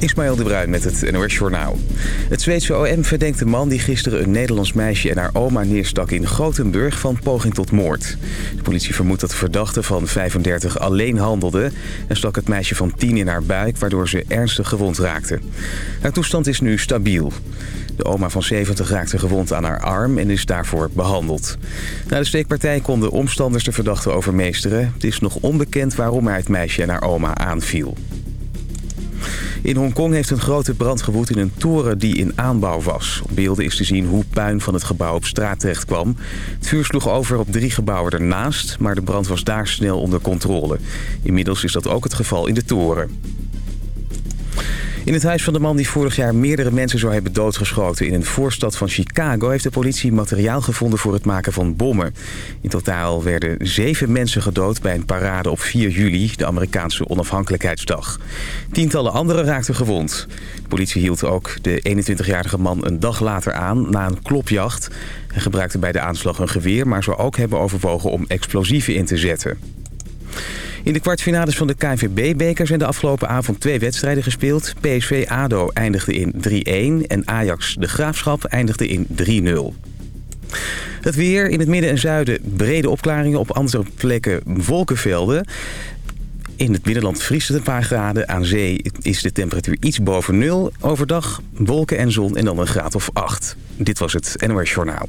Ismaël de Bruin met het NOS Journaal. Het Zweedse OM verdenkt de man die gisteren een Nederlands meisje en haar oma neerstak in Gothenburg van poging tot moord. De politie vermoedt dat de verdachte van 35 alleen handelde en stak het meisje van 10 in haar buik waardoor ze ernstig gewond raakte. Haar toestand is nu stabiel. De oma van 70 raakte gewond aan haar arm en is daarvoor behandeld. Na de steekpartij konden omstanders de verdachte overmeesteren. Het is nog onbekend waarom hij het meisje en haar oma aanviel. In Hongkong heeft een grote brand gewoed in een toren die in aanbouw was. Op beelden is te zien hoe puin van het gebouw op straat terecht kwam. Het vuur sloeg over op drie gebouwen ernaast, maar de brand was daar snel onder controle. Inmiddels is dat ook het geval in de toren. In het huis van de man die vorig jaar meerdere mensen zou hebben doodgeschoten... in een voorstad van Chicago heeft de politie materiaal gevonden voor het maken van bommen. In totaal werden zeven mensen gedood bij een parade op 4 juli, de Amerikaanse onafhankelijkheidsdag. Tientallen anderen raakten gewond. De politie hield ook de 21-jarige man een dag later aan na een klopjacht. Hij gebruikte bij de aanslag een geweer, maar zou ook hebben overwogen om explosieven in te zetten. In de kwartfinales van de KNVB-beker zijn de afgelopen avond twee wedstrijden gespeeld. PSV-ADO eindigde in 3-1 en Ajax de Graafschap eindigde in 3-0. Het weer in het midden en zuiden brede opklaringen. Op andere plekken wolkenvelden. In het binnenland vriest het een paar graden. Aan zee is de temperatuur iets boven nul. Overdag wolken en zon en dan een graad of 8. Dit was het NOS Journaal.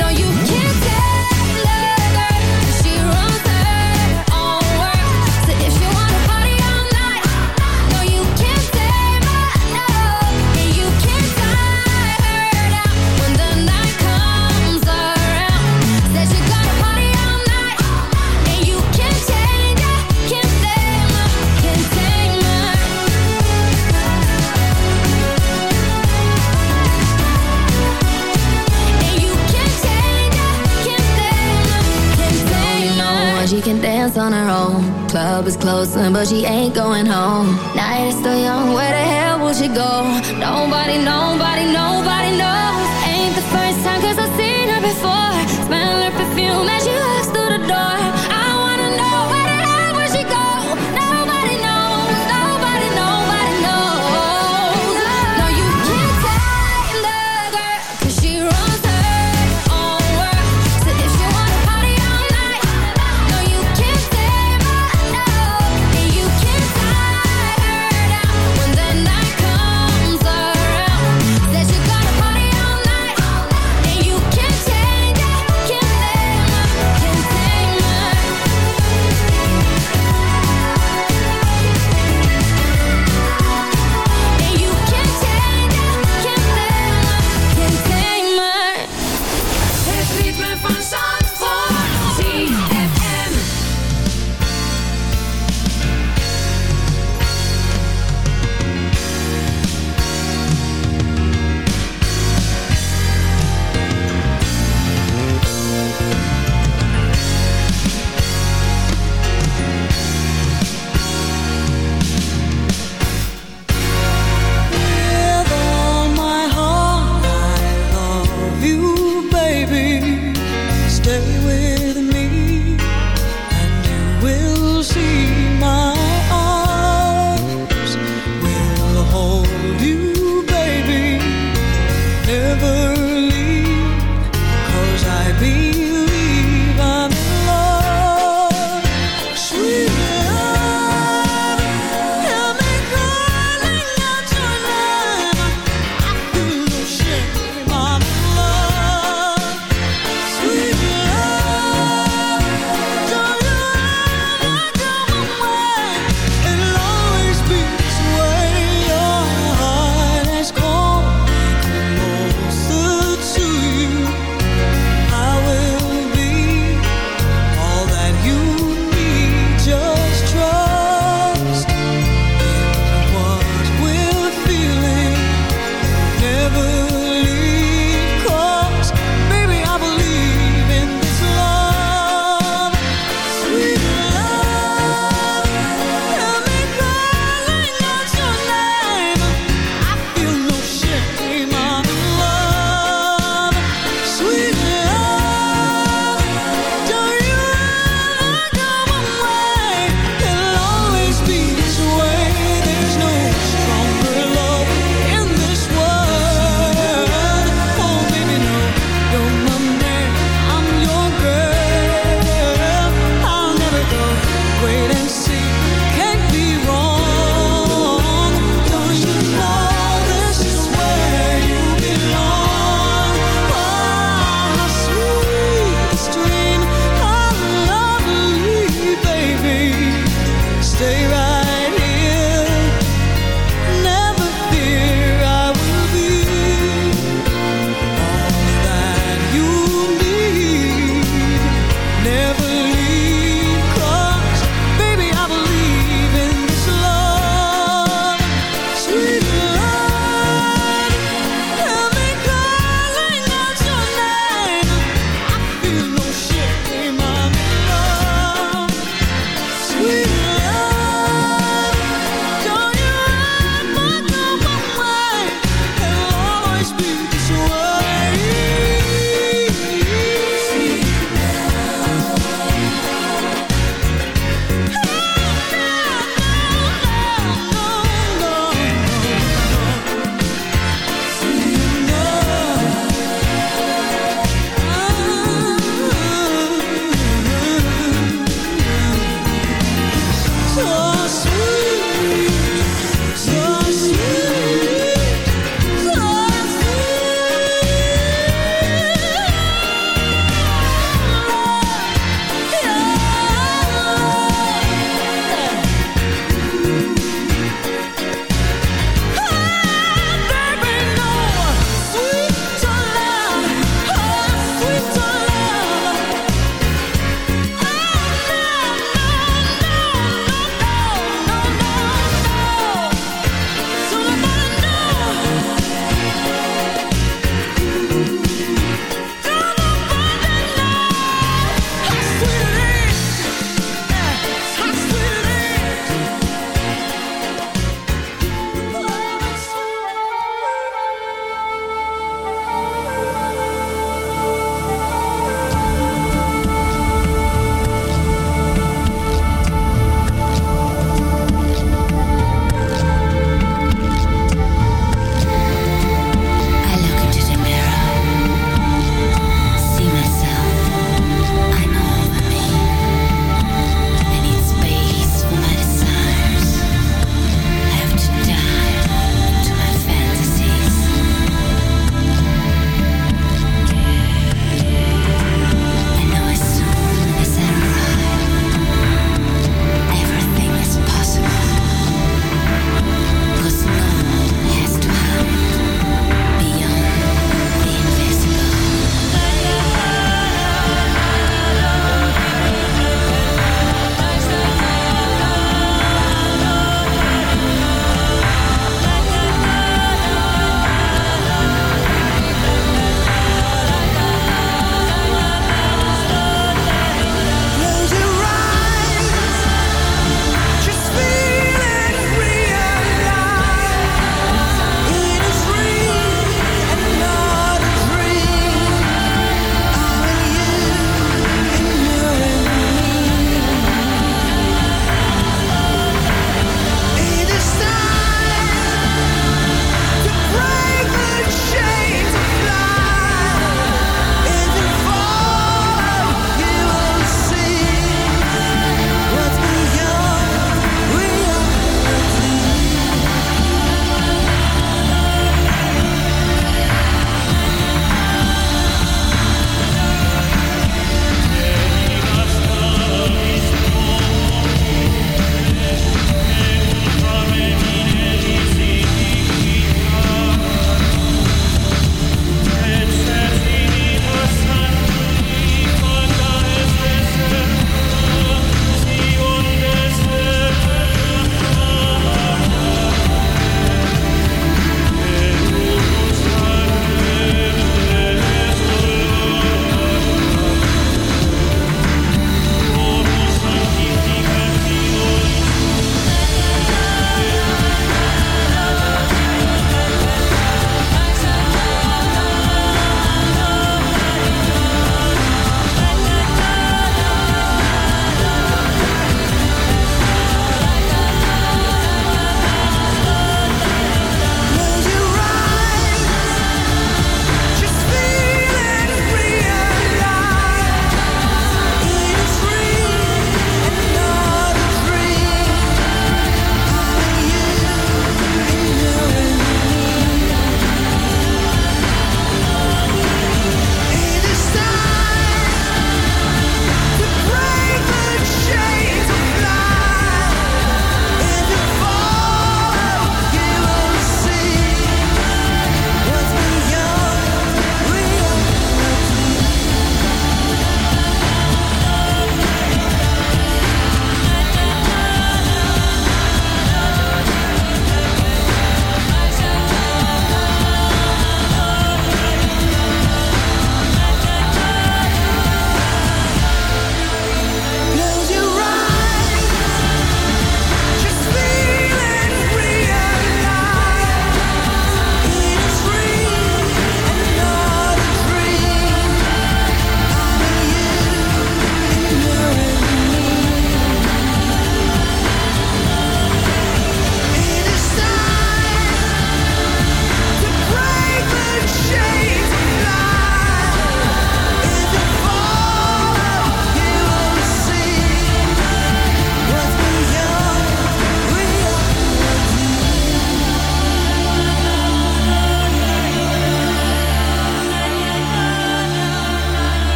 No, you can't. But she ain't going home. Night is still young, where the hell will she go? Nobody, nobody, nobody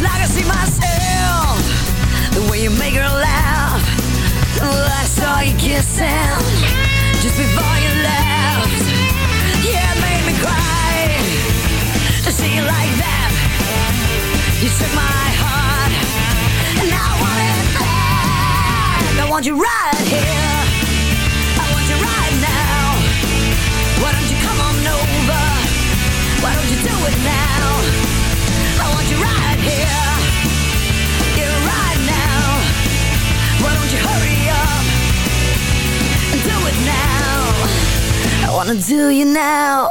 same restaurant. Like I see myself, the way you make her laugh. I saw you kissing just before you left. Yeah, it made me cry to see you like that. You took my heart, and I want it back. I want you right here. I want you right now. Why don't you come on over? Why don't you do it now? Wanna do you now.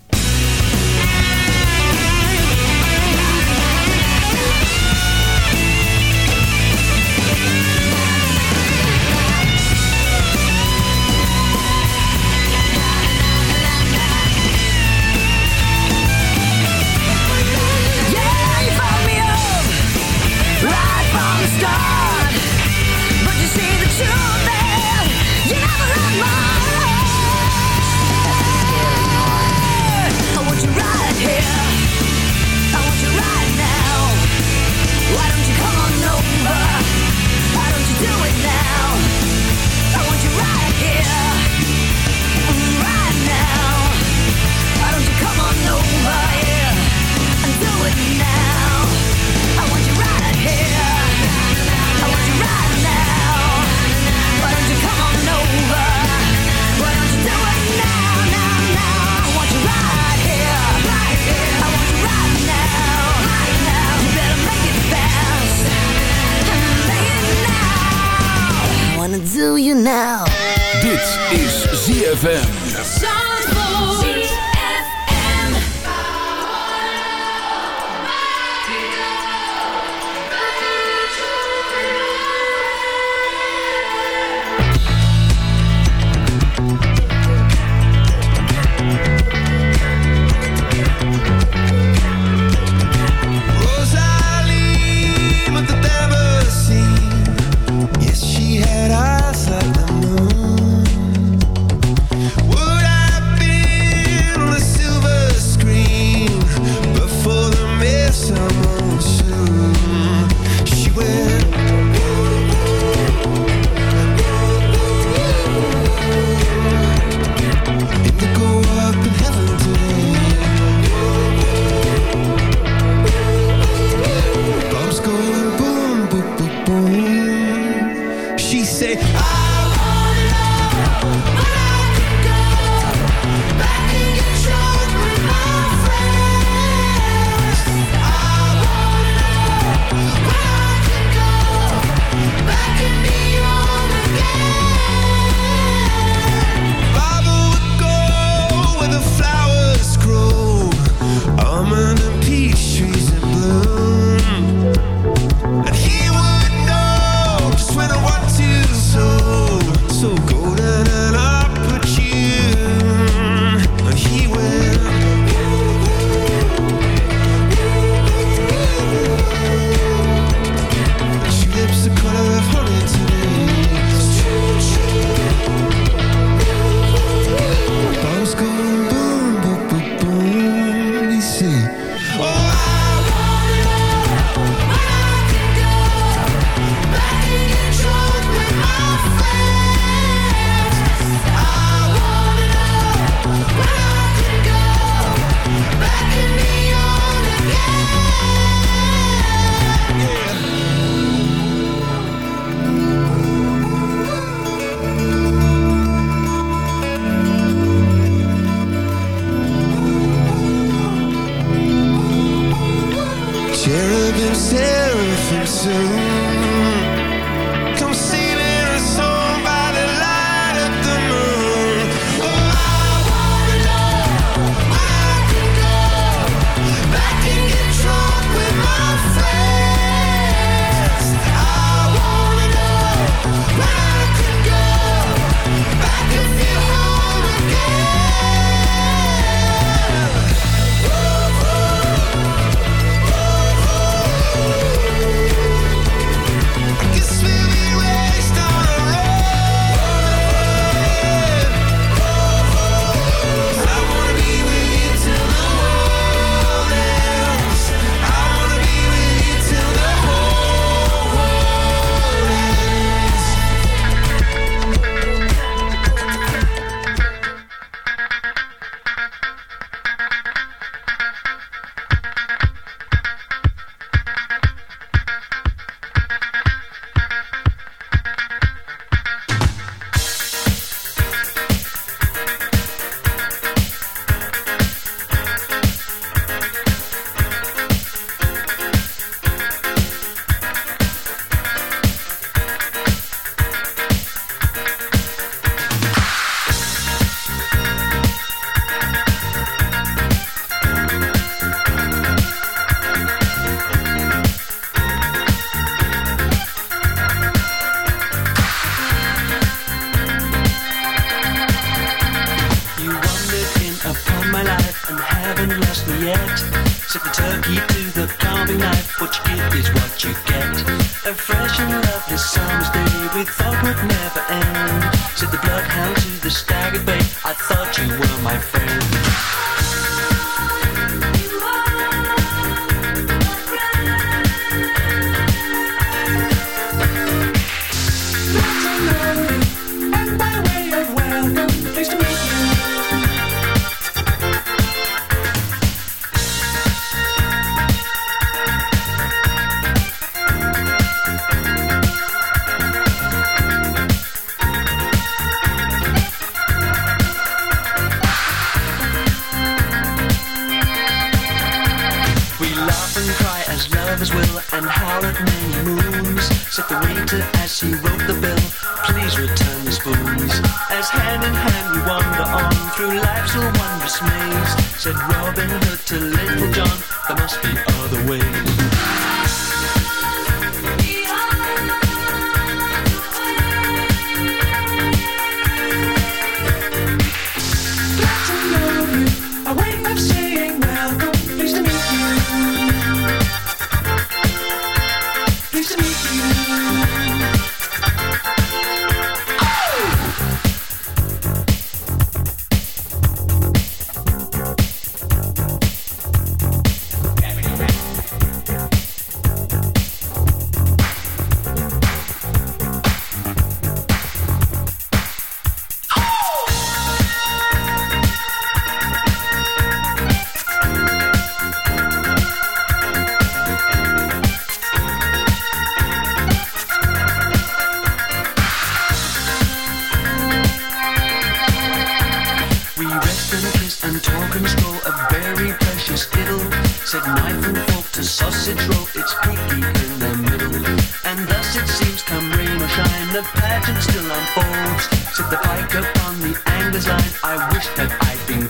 Do you now. Dit is ZFM. Sipping turkey to the carving knife. What you get is what you get. A fresh and lovely summer's day we thought would never end. Said the bloodhound to the staggered bay. I thought you were my friend. and talk and stroll a very precious tittle. Said knife and fork to sausage roll, it's picky in the middle. And thus it seems, come rain or shine, the pageant still unfolds. Said the pike upon the angler's line, I wish that I'd been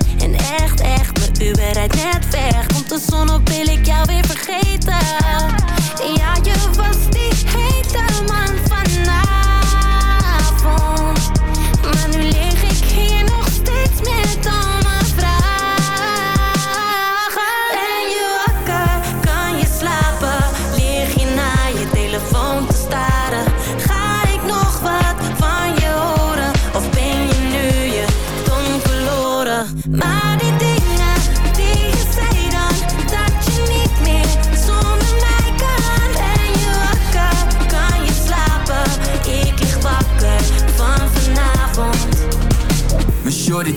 Uber rijdt net weg. Komt de zon op, wil ik jou weer vergeten. Ja, je was die hete